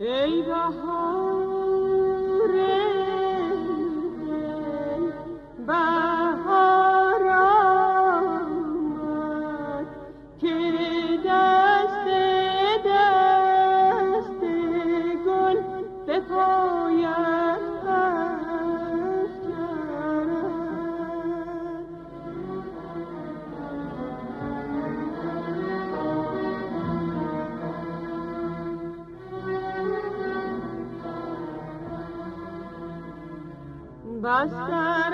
ای بهار. بستر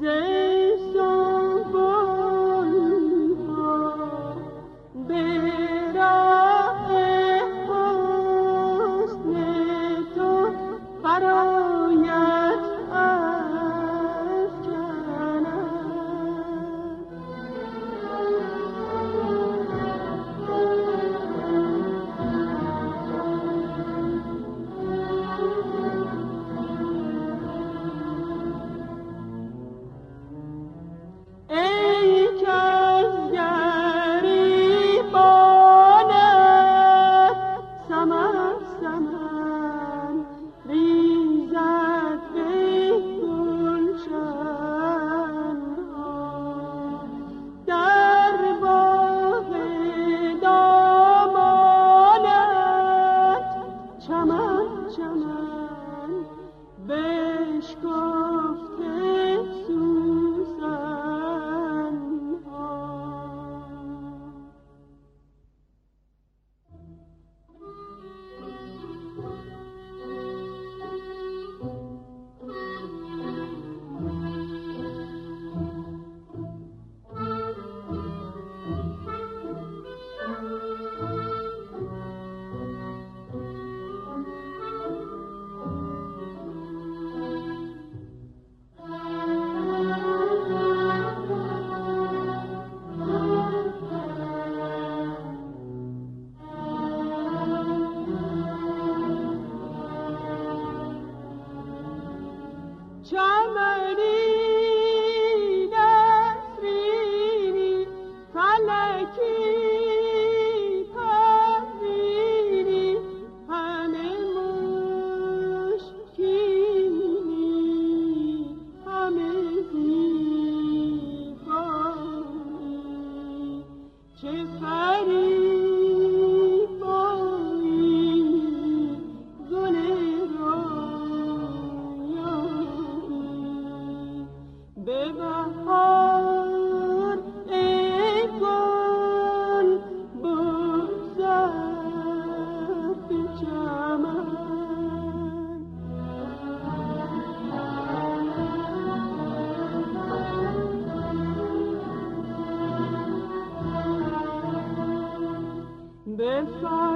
به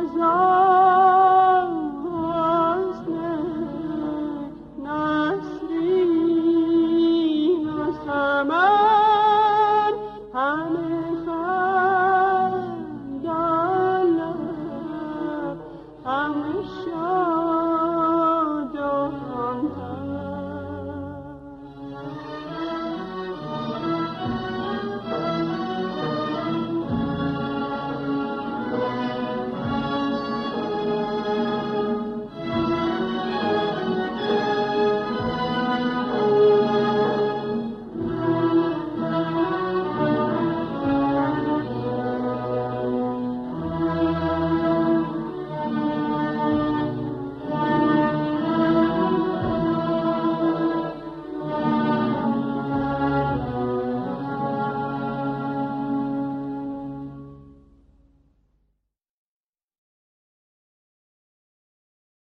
azar.